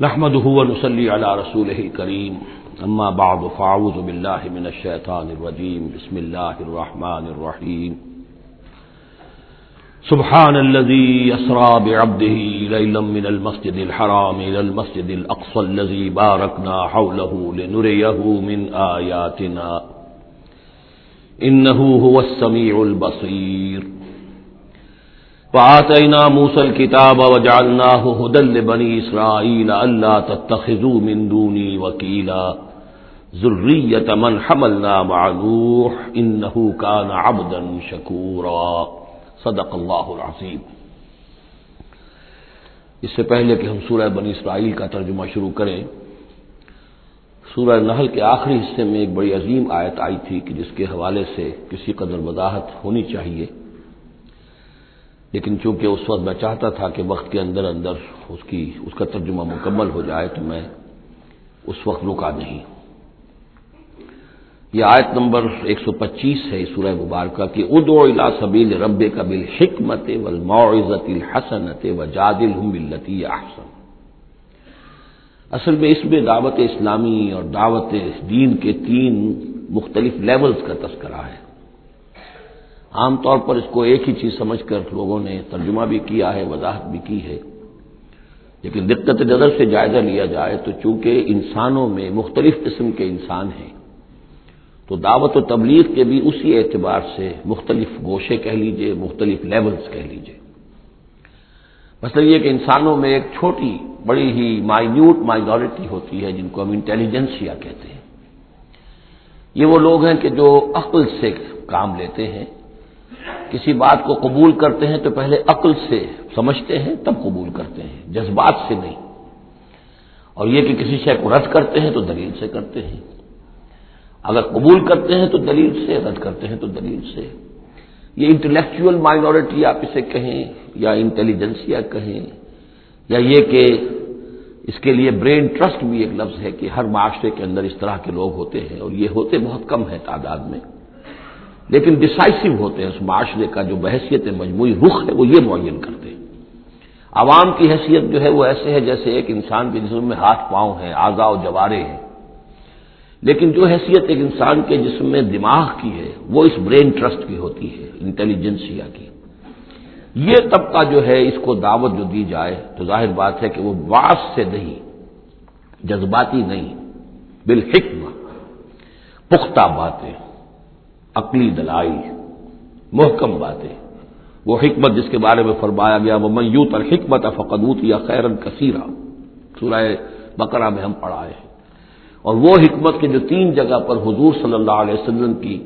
نحمده ونصلي على رسوله الكريم. أما بعد فاعوذ بالله من الشيطان الرجيم. بسم الله الرحمن الرحيم. سبحان الذي يسرى بعبده ليلا من المسجد الحرام إلى المسجد الأقصى الذي باركنا حوله لنريه من آياتنا. إنه هو السميع البصير. وآتينا موسى الكتاب وجعلناه هدى لبني إسرائيل ألا تتخذوا من دوني وكيلا. ذرية من حملنا مع نوح إنه كان عبدا شكورا. صدق اللہ العظیم اس سے پہلے کہ ہم سورہ بنی اسرائیل کا ترجمہ شروع کریں، سورہ نحل کے آخری حصے میں ایک بڑی عظیم آیت آئی تھی کہ جس کے حوالے سے کسی قدر وضاحت ہونی چاہیے۔ لیکن چونکہ اس وقت میں چاہتا تھا کہ وقت کے اندر اندر اس کی، اس کا ترجمہ مکمل ہو جائے، تو میں اس وقت رکا نہیں۔ یہ آیت نمبر ایک سو پچیس ہے سورہ مبارکہ کی ادو الا سبیل رب کا بل حکمت والموعظت الحسنت و جادل احسن۔ اصل میں اس میں دعوت اسلامی اور دعوت دین کے تین مختلف لیولز کا تذکرہ ہے۔ عام طور پر اس کو ایک ہی چیز سمجھ کر لوگوں نے ترجمہ بھی کیا ہے، وضاحت بھی کی ہے۔ لیکن دقت نظر سے جائزہ لیا جائے تو چونکہ انسانوں میں مختلف قسم کے انسان ہیں، تو دعوت و تبلیغ کے بھی اسی اعتبار سے مختلف گوشے کہہ لیجیے، مختلف لیولز کہہ لیجیے۔ مثلا یہ کہ انسانوں میں ایک چھوٹی، بڑی ہی مائنیوٹ مائنورٹی ہوتی ہے، جن کو ہم انٹیلیجنسیا کہتے ہیں۔ یہ وہ لوگ ہیں کہ جو عقل سے کام لیتے ہیں کسی بات کو قبول کرتے ہیں تو پہلے عقل سے سمجھتے ہیں، تب قبول کرتے ہیں، جذبات سے نہیں۔ اور یہ کہ کسی شے کو رد کرتے ہیں تو دلیل سے کرتے ہیں۔ اگر قبول کرتے ہیں تو دلیل سے، رد کرتے ہیں تو دلیل سے۔ یہ انٹلیکچوئل مائنورٹی آپ اسے کہیں یا انٹیلیجنسیا کہیں، یا یہ کہ اس کے لیے برین ٹرسٹ بھی ایک لفظ ہے کہ ہر معاشرے کے اندر اس طرح کے لوگ ہوتے ہیں اور یہ ہوتے بہت کم ہیں تعداد میں۔ لیکن ڈسائسو ہوتے ہیں اس معاشرے کا جو بحثیت مجموعی رخ ہے، وہ یہ معین کرتے ہیں۔ عوام کی حیثیت جو ہے، وہ ایسے ہے جیسے ایک انسان کے جسم میں ہاتھ پاؤں ہیں، اعضاء و جوارے ہیں۔ لیکن جو حیثیت ایک انسان کے جسم میں دماغ کی ہے، وہ اس برین ٹرسٹ کی ہوتی ہے، انٹیلیجنسیا کی۔ یہ طبقہ جو ہے، اس کو دعوت جو دی جائے، تو ظاہر بات ہے کہ وہ باس سے نہیں، جذباتی نہیں بالحکم پختہ باتیں۔ عقلی دلائی محکم باتیں۔ وہ حکمت جس کے بارے میں فرمایا گیا وہ میوت اور حکمت فقدوت یا خیرن کثیرہ سورہ بقرہ میں ہم پڑھائے ہیں۔ اور وہ حکمت کے جو تین جگہ پر حضور صلی اللہ علیہ وسلم کی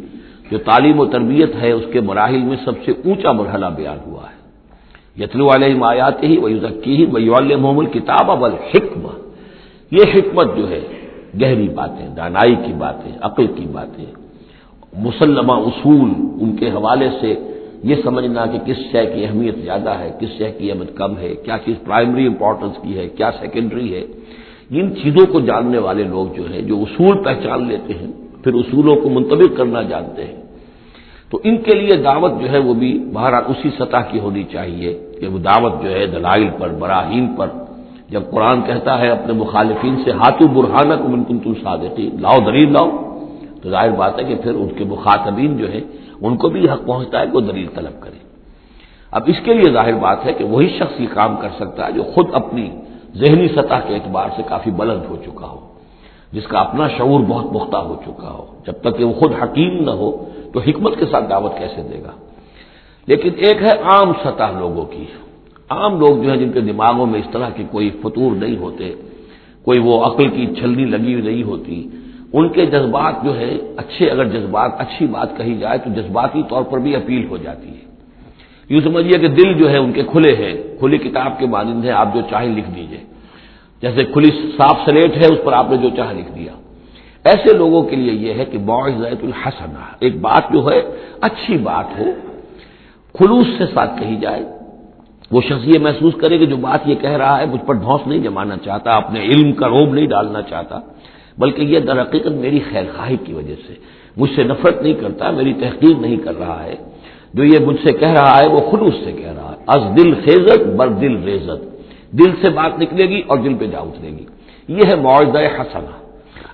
جو تعلیم و تربیت ہے، اس کے مراحل میں سب سے اونچا مرحلہ بیان ہوا ہے۔ یتلو علیہ آیات ہی وہ ذکی ہی وہ محمد کتاب اب حکمت یہ حکمت جو ہے، گہری باتیں، دانائی کی باتیں، عقل کی باتیں۔ مسلمہ اصول ان کے حوالے سے یہ سمجھنا کہ کس شے کی اہمیت زیادہ ہے، کس شے کی اہمیت کم ہے، کیا چیز پرائمری امپورٹنس کی ہے، کیا سیکنڈری ہے۔ ان چیزوں کو جاننے والے لوگ جو ہیں، جو اصول پہچان لیتے ہیں، پھر اصولوں کو منتبک کرنا جانتے ہیں۔ تو ان کے لیے دعوت جو ہے وہ بھی بہرحال اسی سطح کی ہونی چاہیے کہ وہ دعوت جو ہے دلائل پر، براہین پر۔ جب قرآن کہتا ہے، اپنے مخالفین سے، ہاتھوں برہانہ کو من تم صادقی لاؤ دلیل لاؤ۔ تو ظاہر بات ہے کہ پھر ان کے مخاطبین جو ہے ان کو بھی حق پہنچتا ہے کہ وہ دلیل طلب کرے اب اس کے لیے ظاہر بات ہے کہ وہی شخص یہ کام کر سکتا ہے جو خود اپنی ذہنی سطح کے اعتبار سے کافی بلند ہو چکا ہو، جس کا اپنا شعور بہت پختہ ہو چکا ہو۔ جب تک کہ وہ خود حکیم نہ ہو تو حکمت کے ساتھ دعوت کیسے دے گا؟ لیکن ایک ہے عام سطح لوگوں کی۔ عام لوگ جو ہیں، جن کے دماغوں میں اس طرح کے کوئی فطور نہیں ہوتے، کوئی وہ عقل کی چھلنی لگی ہوئی نہیں ہوتی ان کے جذبات جو ہے اچھے اگر جذبات، اچھی بات کہی جائے تو جذباتی طور پر بھی اپیل ہو جاتی ہے۔ یوں سمجھیے کہ دل جو ہے ان کے کھلے ہیں۔ کھلی کتاب کے مانند ہے آپ جو چاہیں لکھ دیجیے۔ جیسے کھلی صاف سلیٹ ہے، اس پر آپ نے جو چاہ لکھ دیا۔ ایسے لوگوں کے لیے یہ ہے کہ معذت الحسنہ، ایک بات جو ہے، اچھی بات ہو۔ خلوص سے ساتھ کہی جائے۔ وہ شخص یہ محسوس کرے کہ جو بات یہ کہہ رہا ہے، مجھ پر ڈھونس نہیں جمانا چاہتا، اپنے علم کا روب نہیں ڈالنا چاہتا۔ بلکہ یہ در حقیقت میری خیر خواہی کی وجہ سے۔ مجھ سے نفرت نہیں کرتا، میری تحقیق نہیں کر رہا ہے۔ جو یہ مجھ سے کہہ رہا ہے، وہ خلوص سے کہہ رہا ہے۔ از دل خیزت، بر دل ریزت۔ دل سے بات نکلے گی اور دل پہ جا اترے گی۔ یہ ہے معاوضہ حسنا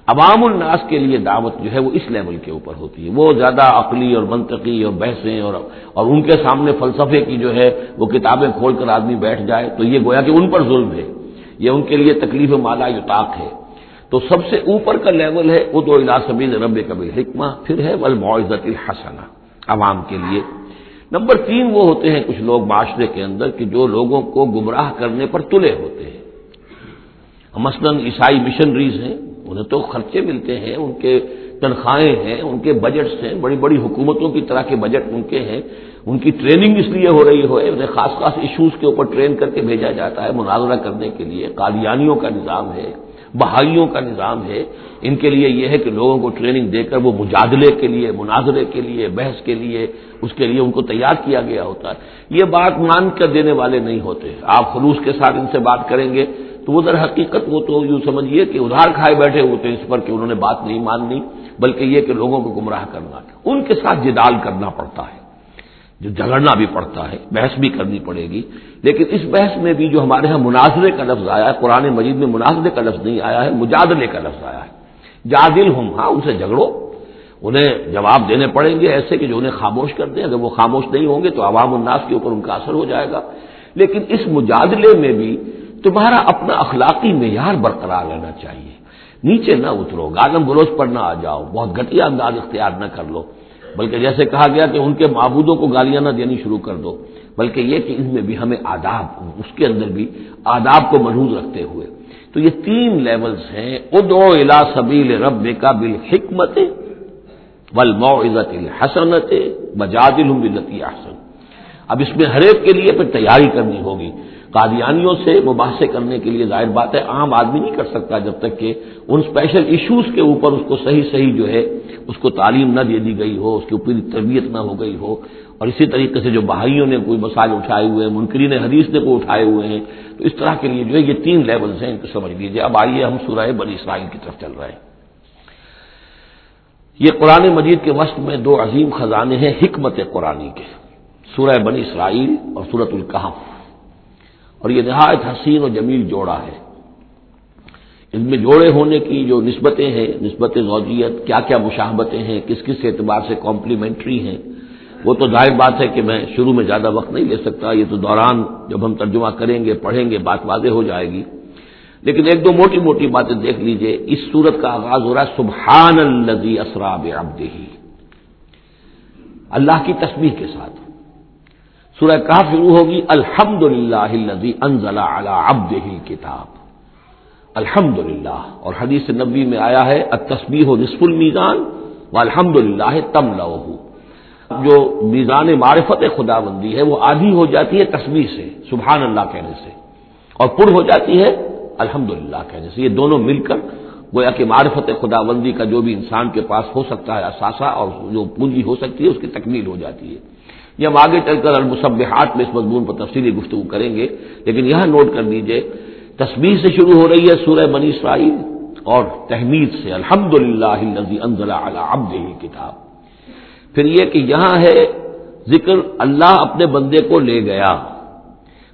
عوام الناس کے لیے دعوت جو ہے، وہ اس لیول کے اوپر ہوتی ہے۔ وہ زیادہ عقلی اور منطقی اور بحثیں اور اور ان کے سامنے فلسفے کی جو ہے، وہ کتابیں کھول کر آدمی بیٹھ جائے تو یہ گویا کہ ان پر ظلم ہے۔ یہ ان کے لیے تکلیف مالا یوتاق ہے۔ تو سب سے اوپر کا لیول ہے وہ دو سبیل رب قبل حکمہ پھر ہے ولمعزت الحسنہ، عوام کے لیے۔ نمبر تین وہ ہوتے ہیں کچھ لوگ معاشرے کے اندر کہ جو لوگوں کو گمراہ کرنے پر تلے ہوتے ہیں۔ مثلاً عیسائی مشنریز ہیں، انہیں تو خرچے ملتے ہیں، ان کے تنخواہیں ہیں، ان کے بجٹس ہیں، بڑی بڑی حکومتوں کی طرح کے بجٹ ان کے ہیں۔ ان کی ٹریننگ اس لیے ہو رہی ہو، انہیں خاص خاص ایشوز کے اوپر ٹرین کر کے بھیجا جاتا ہے مناظرہ کرنے کے لیے، قادیانیوں کا نظام ہے۔ بہائیوں کا نظام ہے، ان کے لیے یہ ہے کہ لوگوں کو ٹریننگ دے کر وہ مجادلے کے لیے، مناظرے کے لیے، بحث کے لیے، اس کے لیے ان کو تیار کیا گیا ہوتا ہے۔ یہ بات مان کر دینے والے نہیں ہوتے۔ آپ خلوص کے ساتھ ان سے بات کریں گے تو وہ در حقیقت وہ تو یوں سمجھیے کہ ادھار کھائے بیٹھے ہوتے ہیں اس پر کہ انہوں نے بات نہیں ماننی، بلکہ یہ کہ لوگوں کو گمراہ کرنا۔ ان کے ساتھ جدال کرنا پڑتا ہے۔ جو جھگڑنا بھی پڑتا ہے، بحث بھی کرنی پڑے گی۔ لیکن اس بحث میں بھی جو ہمارے ہاں مناظرے کا لفظ آیا ہے، قرآن مجید میں مناظرے کا لفظ نہیں آیا ہے، مجادلے کا لفظ آیا ہے۔ جادل ہوں ہاں ان سے جھگڑو۔ انہیں جواب دینے پڑیں گے ایسے کہ جو انہیں خاموش کر دیں۔ اگر وہ خاموش نہیں ہوں گے تو عوام الناس کے اوپر ان کا اثر ہو جائے گا۔ لیکن اس مجادلے میں بھی تمہارا اپنا اخلاقی معیار برقرار رہنا چاہیے۔ نیچے نہ اترو گالم گلوچ پر نہ آ جاؤ۔ بہت گٹیا انداز اختیار نہ کر لو۔ بلکہ جیسے کہا گیا کہ ان کے معبودوں کو گالیاں نہ دینی شروع کر دو، بلکہ یہ کہ ان میں بھی ہمیں آداب، اس کے اندر بھی آداب کو محوظ رکھتے ہوئے۔ تو یہ تین لیولز ہیں ادو الا سبیل رب کا بال حکمت ول عزت الحسنت بجادل احسن۔ اب اس میں ہر ایک کے لیے پھر تیاری کرنی ہوگی۔ قادیانیوں سے مباحثے کرنے کے لیے ظاہر بات ہے، عام آدمی نہیں کر سکتا جب تک کہ ان اسپیشل ایشوز کے اوپر اس کو صحیح صحیح جو ہے، اس کو تعلیم نہ دے دی گئی ہو، اس کی اوپر تربیت نہ ہو گئی ہو۔ اور اسی طریقے سے جو بہائیوں نے کوئی مسائل اٹھائے ہوئے ہیں، منکرین حدیث نے کوئی اٹھائے ہوئے ہیں، تو اس طرح کے لیے جو ہے یہ تین لیولز ہیں، ان کو سمجھ لیجیے اب آئیے ہم سورہ بنی اسرائیل کی طرف چل رہے ہیں۔ یہ قرآن مجید کے وسط میں دو عظیم خزانے ہیں حکمت قرآن کے، سورہ بنی اسرائیل اور سورت القحف اور یہ نہایت حسین و جمیل جوڑا ہے۔ ان میں جوڑے ہونے کی جو نسبتیں ہیں، نسبت زوجیت، کیا کیا مشاہبتیں ہیں، کس کس اعتبار سے کمپلیمنٹری ہیں، وہ تو ظاہر بات ہے کہ میں شروع میں زیادہ وقت نہیں لے سکتا، یہ تو دوران جب ہم ترجمہ کریں گے، پڑھیں گے، بات واضح ہو جائے گی۔ لیکن ایک دو موٹی موٹی باتیں دیکھ لیجیے، اس صورت کا آغاز ہو رہا ہے، سبحان الزی اسراب ابدی اللہ کی تصویر کے ساتھ۔ سورہ کہا شروع ہوگی الحمد للہ انزل ابد ہی کتاب الحمد للہ اور حدیث نبی میں آیا ہے تصبیح و نصف المیزان و الحمد للہ تم لو جو میزان معرفت خدا بندی ہے، وہ آدھی ہو جاتی ہے تصویر سے سبحان اللہ کہنے سے۔ اور پر ہو جاتی ہے الحمد للہ کہنے سے۔ یہ دونوں مل کر گویا کہ معرفت خدا بندی کا جو بھی انسان کے پاس ہو سکتا ہے، اثاثہ اور جو پونجی ہو سکتی ہے، اس کی تکمیل ہو جاتی ہے۔ یہ ہم آگے چل کر المصبحات میں اس مضمون پر تفصیلی گفتگو کریں گے، لیکن یہاں نوٹ کر لیجیے تصویر سے شروع ہو رہی ہے سورہ بنی اسرائیل اور تحمید سے الحمد للہ کتاب پھر یہ کہ یہاں ہے ذکر اللہ اپنے بندے کو لے گیا،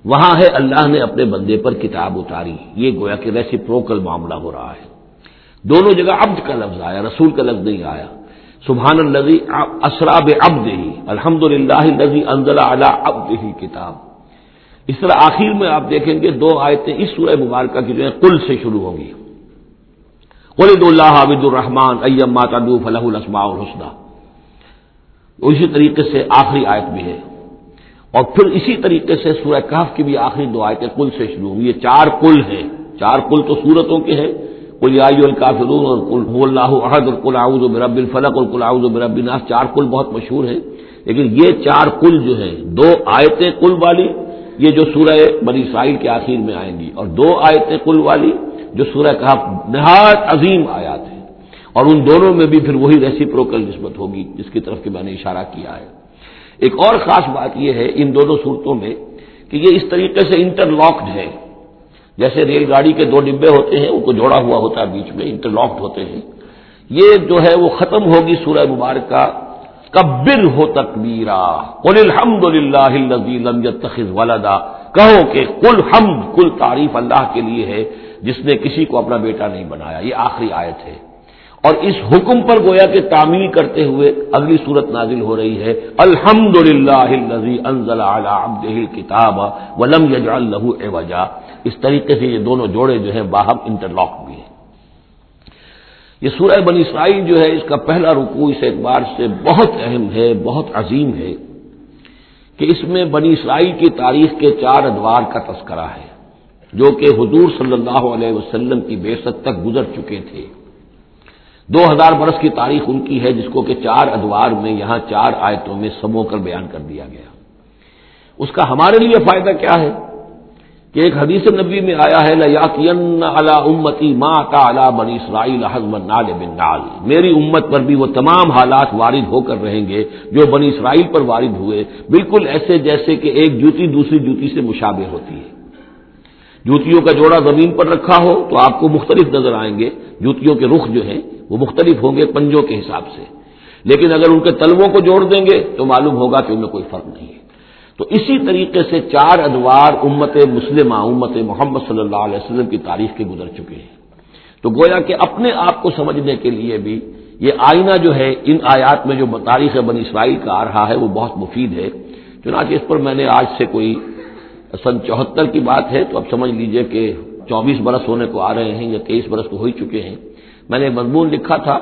وہاں ہے اللہ نے اپنے بندے پر کتاب اتاری۔ یہ گویا کہ ویسی پروکل معاملہ ہو رہا ہے۔ دونوں جگہ عبد کا لفظ آیا، رسول کا لفظ نہیں آیا۔ سبحان الزی اسراب ابد الحمد للہ انزلہ ابد ہی کتاب۔ اس طرح آخر میں آپ دیکھیں گے دو آیتیں اس سورہ مبارکہ کی جو ہے کل سے شروع ہوں گی۔ ولید اللہ عبد الرحمان ایم ماتو فلاح الاسماء الحسنہ اسی طریقے سے آخری آیت بھی ہے۔ اور پھر اسی طریقے سے سورہ کاف کی بھی آخری دو آیتیں کل سے شروع ہوں گی۔ یہ چار کل ہیں۔ چار کل تو سورتوں کے ہیں۔ کل الکافرون اور کل اللہ عہد اور کل آؤز و برب الفلق اور کل آؤز و برب الناس چار کل بہت مشہور ہیں لیکن یہ چار کل جو ہیں دو آیتیں کل والی یہ جو سورہ بنی اسرائیل کے آخر میں آئیں گی اور دو آیتیں کل والی جو سورہ کہا نہایت عظیم آیات ہیں اور ان دونوں میں بھی پھر وہی ریسی پروکل نسبت ہوگی جس کی طرف کہ میں نے اشارہ کیا ہے۔ ایک اور خاص بات یہ ہے ان دونوں صورتوں میں کہ یہ اس طریقے سے انٹر لاکڈ ہے جیسے ریل گاڑی کے دو ڈبے ہوتے ہیں، ان کو جوڑا ہوا ہوتا ہے بیچ میں انٹر لاکڈ ہوتے ہیں۔ یہ جو ہے، وہ ختم ہوگی سورہ مبارکہ کبر ہو تکبیرا۔ قل الحمد للہ ولدا۔ کہو کہ کل ہم کل تعریف اللہ کے لیے ہے، جس نے کسی کو اپنا بیٹا نہیں بنایا۔ یہ آخری آیت ہے۔ اور اس حکم پر گویا کہ تعمیل کرتے ہوئے اگلی صورت نازل ہو رہی ہے الحمد للہ کتاب ولم یجعل وجہ اس طریقے سے یہ دونوں جوڑے جو ہیں باہم انٹرلاک بھی ہیں۔ یہ سورہ بنی اسرائیل جو ہے، اس کا پہلا رکوع اس اعتبار سے بہت اہم ہے، بہت عظیم ہے کہ اس میں بنی اسرائیل کی تاریخ کے چار ادوار کا تذکرہ ہے، جو کہ حضور صلی اللہ علیہ وسلم کی بے تک گزر چکے تھے۔ دو ہزار برس کی تاریخ ان کی ہے جس کو کہ چار ادوار میں یہاں چار آیتوں میں سمو کر بیان کر دیا گیا۔ اس کا ہمارے لیے فائدہ کیا ہے؟ کہ ایک حدیث نبی میں آیا ہے امتی ماں کا بنی اسرائیل بن نال. میری امت پر بھی وہ تمام حالات وارد ہو کر رہیں گے جو بنی اسرائیل پر وارد ہوئے، بالکل ایسے جیسے کہ ایک جوتی دوسری جوتی سے مشابہ ہوتی ہے۔ جوتیوں کا جوڑا زمین پر رکھا ہو تو آپ کو مختلف نظر آئیں گے۔ جوتیوں کے رخ جو ہیں وہ مختلف ہوں گے پنجوں کے حساب سے۔ لیکن اگر ان کے تلووں کو جوڑ دیں گے تو معلوم ہوگا کہ ان میں کوئی فرق نہیں ہے۔ تو اسی طریقے سے چار ادوار امت مسلمہ، امت محمد صلی اللہ علیہ وسلم کی تاریخ کے گزر چکے ہیں۔ تو گویا کہ اپنے آپ کو سمجھنے کے لیے بھی یہ آئینہ جو ہے، ان آیات میں جو تاریخ بنی اسرائیل کا آ رہا ہے، وہ بہت مفید ہے۔ چنانچہ اس پر میں نے آج سے کوئی سن چوہتر کی بات ہے تو اب سمجھ لیجیے کہ چوبیس برس ہونے کو آ رہے ہیں یا تیئیس برس تو ہو ہی چکے ہیں۔ میں نے مضمون لکھا تھا،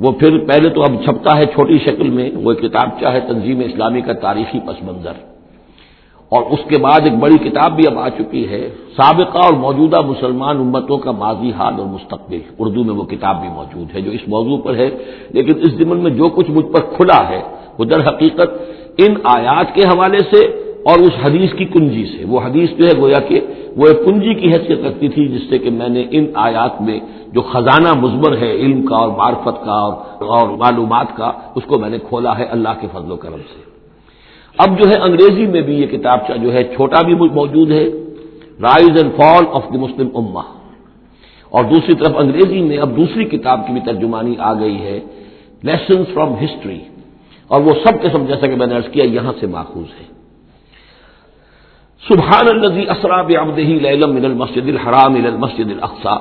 وہ پھر پہلے تو اب چھپتا ہے چھوٹی شکل میں، وہ کتاب چاہے تنظیم اسلامی کا تاریخی پس منظر۔ اور اس کے بعد ایک بڑی کتاب بھی اب آ چکی ہے، سابقہ اور موجودہ مسلمان امتوں کا ماضی حال اور مستقبل۔ اردو میں وہ کتاب بھی موجود ہے جو اس موضوع پر ہے، لیکن اس ضمن میں جو کچھ مجھ پر کھلا ہے، وہ در حقیقت ان آیات کے حوالے سے اور اس حدیث کی کنجی سے۔ وہ حدیث جو ہے گویا کہ وہ ایک کنجی کی حیثیت رکھتی تھی جس سے کہ میں نے ان آیات میں جو خزانہ مزمر ہے، علم کا اور معرفت کا اور معلومات کا، اس کو میں نے کھولا ہے اللہ کے فضل و کرم سے۔ اب جو ہے انگریزی میں بھی یہ کتاب جو ہے چھوٹا بھی موجود ہے rise and fall of the Muslim اما اور دوسری طرف انگریزی میں اب دوسری کتاب کی بھی ترجمانی آ گئی ہے لیسن فرام ہسٹری اور وہ سب کے سب جیسا کہ میں نے کیا، یہاں سے ماخوذ ہے۔ سبحان الزی اسراب من المسجد الحرام المسجد الاقصا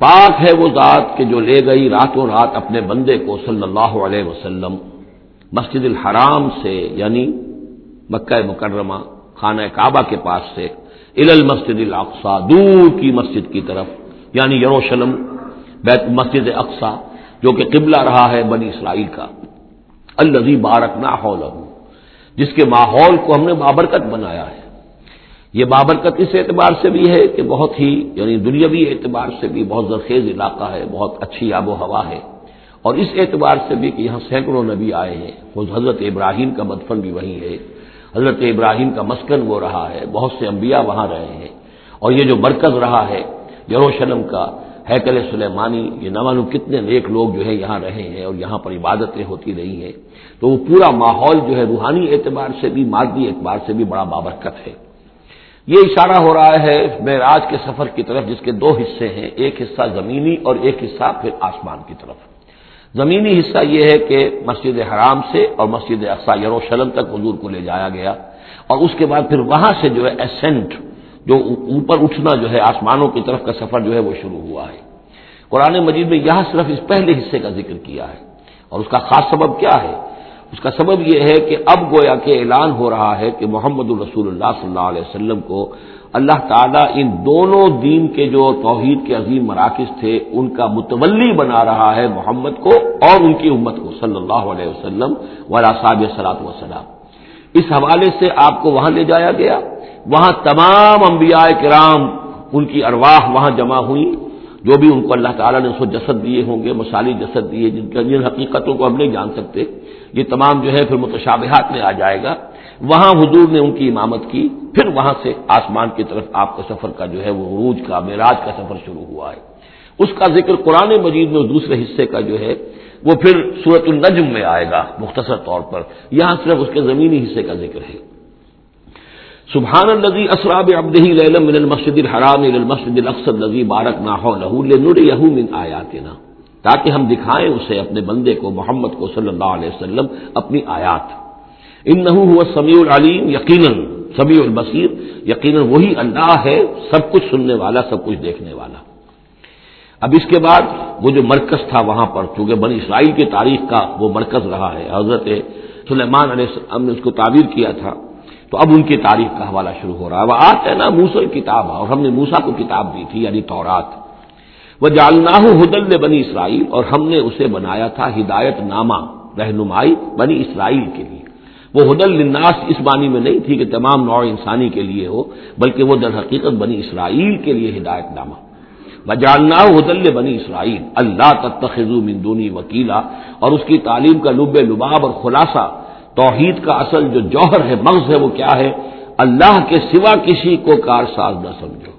پاک ہے وہ ذات کہ جو لے گئی راتوں رات اپنے بندے کو صلی اللہ علیہ وسلم مسجد الحرام سے یعنی مکہ مکرمہ، خانہ کعبہ کے پاس سے ال المسجد الاقصا دور کی مسجد کی طرف یعنی یروشلم بیت مسجد اقسا جو کہ قبلہ رہا ہے بنی اسرائیل کا۔ الزی بارک نہ جس کے ماحول کو ہم نے بابرکت بنایا ہے۔ یہ بابرکت اس اعتبار سے بھی ہے کہ بہت ہی یعنی دنیاوی اعتبار سے بھی بہت زرخیز علاقہ ہے، بہت اچھی آب و ہوا ہے۔ اور اس اعتبار سے بھی کہ یہاں سینکڑوں نبی آئے ہیں۔ حضرت ابراہیم کا مدفن بھی وہیں ہے۔ حضرت ابراہیم کا مسکن وہ رہا ہے۔ بہت سے انبیاء وہاں رہے ہیں۔ اور یہ جو مرکز رہا ہے، یروشلم کا ہیکل سلیمانی، یہ نہ معلوم کتنے نیک لوگ جو ہے یہاں رہے ہیں اور یہاں پر عبادتیں ہوتی رہی ہیں۔ تو وہ پورا ماحول جو ہے روحانی اعتبار سے بھی، مادی اعتبار سے بھی بڑا بابرکت ہے۔ یہ اشارہ ہو رہا ہے معراج کے سفر کی طرف، جس کے دو حصے ہیں، ایک حصہ زمینی اور ایک حصہ پھر آسمان کی طرف۔ زمینی حصہ یہ ہے کہ مسجد حرام سے اور مسجد اقسا یروشلم تک حضور کو لے جایا گیا اور اس کے بعد پھر وہاں سے جو ہے اسینٹ جو اوپر اٹھنا جو ہے، آسمانوں کی طرف کا سفر جو ہے، وہ شروع ہوا ہے۔ قرآن مجید میں یہاں صرف اس پہلے حصے کا ذکر کیا ہے۔ اور اس کا خاص سبب کیا ہے؟ اس کا سبب یہ ہے کہ اب گویا کہ اعلان ہو رہا ہے کہ محمد الرسول اللہ صلی اللہ علیہ وسلم کو اللہ تعالیٰ ان دونوں دین کے جو توحید کے عظیم مراکز تھے، ان کا متولی بنا رہا ہے محمد کو اور ان کی امت کو صلی اللہ علیہ وسلم ولا صاب صلاحت وسلام اس حوالے سے آپ کو وہاں لے جایا گیا۔ وہاں تمام انبیاء کرام ان کی ارواح وہاں جمع ہوئی، جو بھی ان کو اللہ تعالیٰ نے اس کو جسد دیے ہوں گے مثالی جسد دیے، جن جن حقیقتوں کو ہم نہیں جان سکتے، یہ تمام جو ہے پھر متشابہات میں آ جائے گا۔ وہاں حضور نے ان کی امامت کی، پھر وہاں سے آسمان کی طرف آپ کا سفر کا جو ہے وہ عروج کا، معراج کا سفر شروع ہوا ہے۔ اس کا ذکر قرآن مجید میں دوسرے حصے کا جو ہے وہ پھر صورت النجم میں آئے گا، مختصر طور پر۔ یہاں صرف اس کے زمینی حصے کا ذکر ہے۔ سبحان النزی اسراب ابدی من المسد الحرام المسد القصد نظی بارک نہ ہو من آیاتنا، تاکہ ہم دکھائیں اسے اپنے بندے کو، محمد کو صلی اللہ علیہ وسلم، اپنی آیات۔ ان نہ ہوا سمیع العلیم، یقیناً البصیر، یقیناً وہی اللہ ہے، سب کچھ سننے والا، سب کچھ دیکھنے والا۔ اب اس کے بعد وہ جو مرکز تھا وہاں پر، چونکہ بنی اسرائیل کی تاریخ کا وہ مرکز رہا ہے، حضرت سلیمان علیہ السلام نے اس کو تعبیر کیا تھا۔ تو اب ان کی تاریخ کا حوالہ شروع ہو رہا ہے۔ وہ آج ہے نا موسل کتاب اور ہم نے موسا کو کتاب دی تھی یعنی تورات۔ وہ جالنا ہدل بنی اسرائیل اور ہم نے اسے بنایا تھا ہدایت نامہ، رہنمائی بنی اسرائیل کے لیے۔ وہ حدل لناس اس معنی میں نہیں تھی کہ تمام نوع انسانی کے لیے ہو، بلکہ وہ در حقیقت بنی اسرائیل کے لیے ہدایت نامہ۔ بجالنا حدل بنی اسرائیل۔ اللہ تخذو مندونی وکیلا۔ اور اس کی تعلیم کا لب لباب اور خلاصہ توحید کا اصل جو جوہر ہے، مغز ہے، وہ کیا ہے؟ اللہ کے سوا کسی کو کار ساز نہ سمجھو۔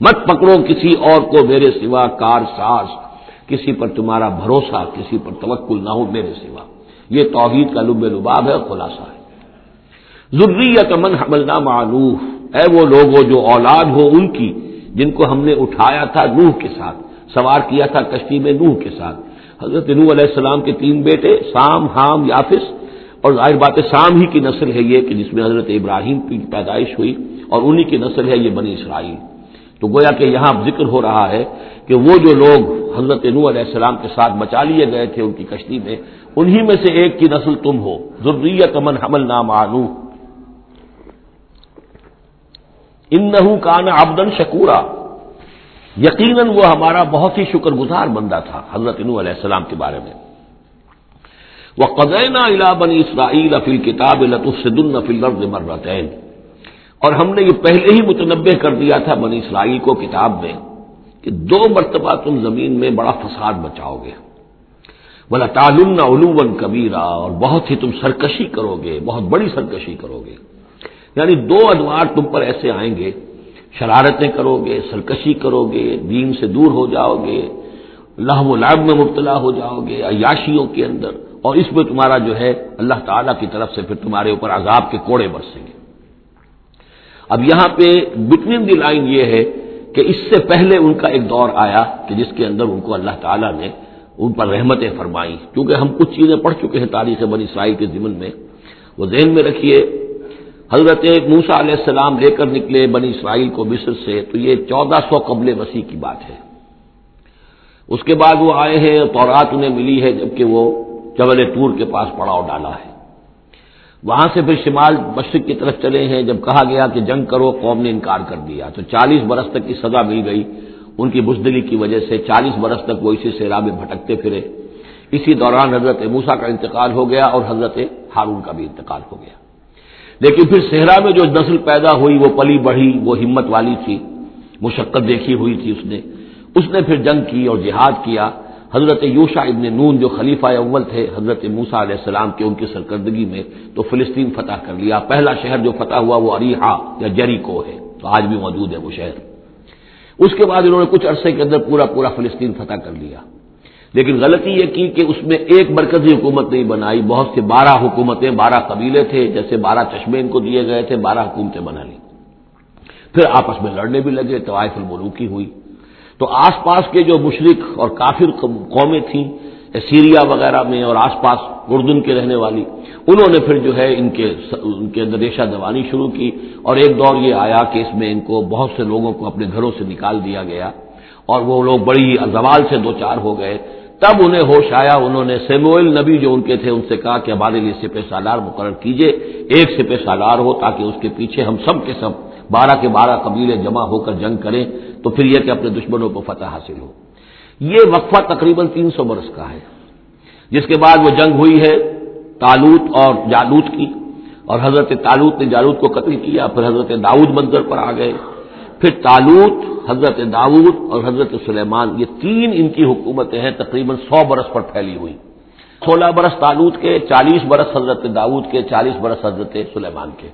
مت پکڑو کسی اور کو میرے سوا کار ساز کسی پر تمہارا بھروسہ، کسی پر توکل نہ ہو میرے سوا۔ یہ توحید کا لب لباب ہے خلاصہ ہے۔ ضروریت من حملنا معلوف اے وہ لوگ جو اولاد ہو ان کی، جن کو ہم نے اٹھایا تھا نوح کے ساتھ، سوار کیا تھا کشتی میں نوح کے ساتھ۔ حضرت نوح علیہ السلام کے تین بیٹے، سام، حام، یافس اور ظاہر بات شام ہی کی نسل ہے یہ کہ جس میں حضرت ابراہیم کی پیدائش ہوئی اور انہی کی نسل ہے یہ بنی اسرائیل۔ تو گویا کہ یہاں ذکر ہو رہا ہے کہ وہ جو لوگ حضرت نو علیہ السلام کے ساتھ بچا لیے گئے تھے ان کی کشتی میں، انہی میں سے ایک کی نسل تم ہو۔ ضروریت امن حمل نام آنو ان نہ کان آبدن شکورا۔ یقیناً وہ ہمارا بہت ہی شکر گزار بندہ تھا حضرت نو علیہ السلام کے بارے میں۔ وہ قزینہ الا بنی اسرائیل افیل کتاب لطفن افیل مرتین۔ اور ہم نے یہ پہلے ہی متنوع کر دیا تھا بنی اسرائیل کو کتاب میں کہ دو مرتبہ تم زمین میں بڑا فساد بچاؤ گے بلا تعلن علوم کبیرا اور بہت ہی تم سرکشی کرو گے بہت بڑی سرکشی کرو گے یعنی دو ادوار تم پر ایسے آئیں گے، شرارتیں کرو گے سرکشی کرو گے دین سے دور ہو جاؤ گے لہو و لعب میں مبتلا ہو جاؤ گے عیاشیوں کے اندر۔ اور اس میں تمہارا جو ہے اللہ تعالیٰ کی طرف سے پھر تمہارے اوپر عذاب کے کوڑے برسیں گے۔ اب یہاں پہ بٹوین دی لائن یہ ہے کہ اس سے پہلے ان کا ایک دور آیا کہ جس کے اندر ان کو اللہ تعالیٰ نے ان پر رحمتیں فرمائی کیونکہ ہم کچھ چیزیں پڑھ چکے ہیں تاریخ بنی اسرائیل کے ضمن میں، وہ ذہن میں رکھیے، حضرت موسا علیہ السلام لے کر نکلے بنی اسرائیل کو مصر سے، تو یہ چودہ سو قبل مسیح کی بات ہے۔ اس کے بعد وہ آئے ہیں، تورات انہیں ملی ہے جبکہ وہ جبل ٹور کے پاس پڑاؤ ڈالا ہے۔ وہاں سے پھر شمال مشرق کی طرف چلے ہیں۔ جب کہا گیا کہ جنگ کرو، قوم نے انکار کر دیا۔ تو چالیس برس تک کی سزا مل گئی۔ ان کی بزدلی کی وجہ سے چالیس برس تک وہ اسی سیرا میں بھٹکتے پھرے۔ اسی دوران حضرت موسا کا انتقال ہو گیا اور حضرت ہارون کا بھی انتقال ہو گیا۔ لیکن پھر صحرا میں جو نسل پیدا ہوئی، وہ پلی بڑھی، وہ ہمت والی تھی، مشقت دیکھی ہوئی تھی اس نے۔ اس نے پھر جنگ کی اور جہاد کیا۔ حضرت یوشا ابن نون جو خلیفہ اول تھے، حضرت موسا علیہ السلام کے ان کی سرکردگی میں تو فلسطین فتح کر لیا۔ پہلا شہر جو فتح ہوا وہ اریحا یا جری کو ہے، تو آج بھی موجود ہے وہ شہر۔ اس کے بعد انہوں نے کچھ عرصے کے اندر پورا پورا فلسطین فتح کر لیا۔ لیکن غلطی یہ کی کہ اس میں ایک مرکزی حکومت نہیں بنائی، بہت سے بارہ حکومتیں، بارہ قبیلے تھے، جیسے بارہ چشمے ان کو دیے گئے تھے، بارہ حکومتیں بنا لی پھر آپس میں لڑنے بھی لگے، طوائف الملوکی ہوئی۔ تو آس پاس کے جو مشرق اور کافر قومیں تھیں، سیریا وغیرہ میں اور آس پاس اردن کے رہنے والی، انہوں نے پھر جو ہے ان کے ان کے اندر ریشہ دوانی شروع کی اور ایک دور یہ آیا کہ اس میں ان کو بہت سے لوگوں کو اپنے گھروں سے نکال دیا گیا اور وہ لوگ بڑی زوال سے دو چار ہو گئے۔ تب انہیں ہوش آیا، انہوں نے سیموئل نبی جو ان کے تھے، ان سے کہا کہ ہمارے لیے سپہ سالار مقرر کیجیے، ایک سپہ سالار ہو تاکہ اس کے پیچھے ہم سب کے سب بارہ کے بارہ قبیلے جمع ہو کر جنگ کریں۔ تو پھر یہ کہ اپنے دشمنوں کو فتح حاصل ہو۔ یہ وقفہ تقریباً تین سو برس کا ہے۔ جس کے بعد وہ جنگ ہوئی ہے تالوت اور جالوت کی، اور حضرت تالوت نے جالوت کو قتل کیا، پھر حضرت داؤد منظر پر آ گئے۔ پھر تالوت، حضرت داؤد اور حضرت سلیمان، یہ تین ان کی حکومتیں ہیں، تقریباً سو برس پر پھیلی ہوئی۔ سولہ برس تالوت کے، چالیس برس حضرت داؤد کے، چالیس برس حضرت سلیمان کے۔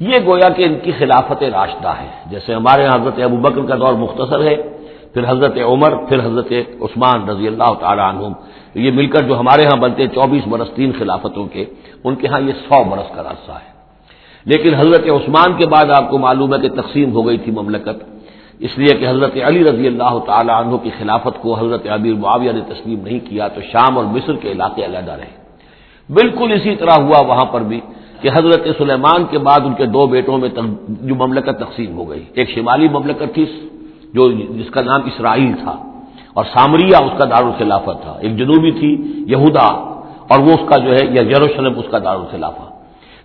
یہ گویا کہ ان کی خلافت راشدہ ہے۔ جیسے ہمارے یہاں حضرت ابو بکر کا دور مختصر ہے، پھر حضرت عمر، پھر حضرت عثمان رضی اللہ تعالیٰ عنہ یہ مل کر جو ہمارے ہاں بنتے ہیں چوبیس برس تین خلافتوں کے، ان کے ہاں یہ سو برس کا راستہ ہے۔ لیکن حضرت عثمان کے بعد آپ کو معلوم ہے کہ تقسیم ہو گئی تھی مملکت۔ اس لیے کہ حضرت علی رضی اللہ تعالیٰ عنہ کی خلافت کو حضرت عبیر معاویہ نے تسلیم نہیں کیا، تو شام اور مصر کے علاقے علیحدہ رہے۔ بالکل اسی طرح ہوا وہاں پر بھی۔ کہ حضرت سلیمان کے بعد ان کے دو بیٹوں میں جو مملکت تقسیم ہو گئی۔ ایک شمالی مملکت تھی، جو جس کا نام اسرائیل تھا، اور سامریا اس کا دارالخلافہ تھا۔ ایک جنوبی تھی، یہودا، اور وہ اس کا جو ہے، یا یروشلم اس کا دارالخلافہ۔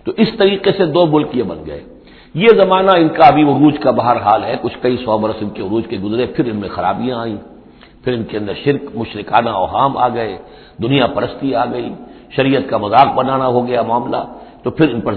تو اس طریقے سے دو ملک یہ بن گئے۔ یہ زمانہ ان کا ابھی عروج کا باہر حال ہے۔ کچھ کئی سو برس ان کے عروج کے گزرے، پھر ان میں خرابیاں آئیں۔ پھر ان کے اندر شرک، مشرکانہ اوہام آ گئے۔ دنیا پرستی آ گئی۔ شریعت کا مذاق بنانا ہو گیا معاملہ۔ تو پھر ان پر